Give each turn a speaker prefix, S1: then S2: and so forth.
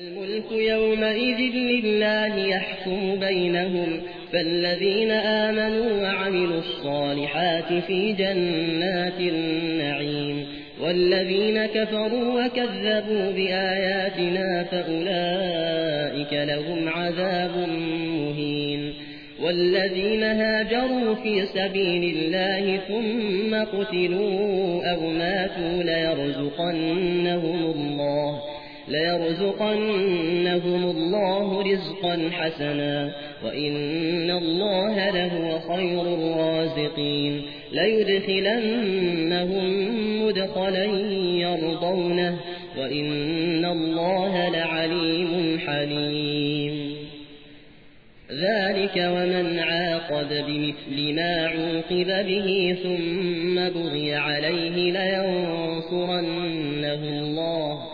S1: الملك يومئذ لله يحكم بينهم فالذين آمنوا وعملوا الصالحات في جنات النعيم والذين كفروا وكذبوا بآياتنا فأولئك لهم عذاب مهين. والذين هاجروا في سبيل الله ثم قتلوا أو ماتوا ليرزقنهم الله. ليرزقنهم الله رزقا حسنا وإن الله لهو خير الرازقين ليدخلنهم مدخلا يرضونه وإن الله لعليم حليم ذلك ومن عاقد بمثل ما عوقب به ثم بغي عليه لينصرنه الله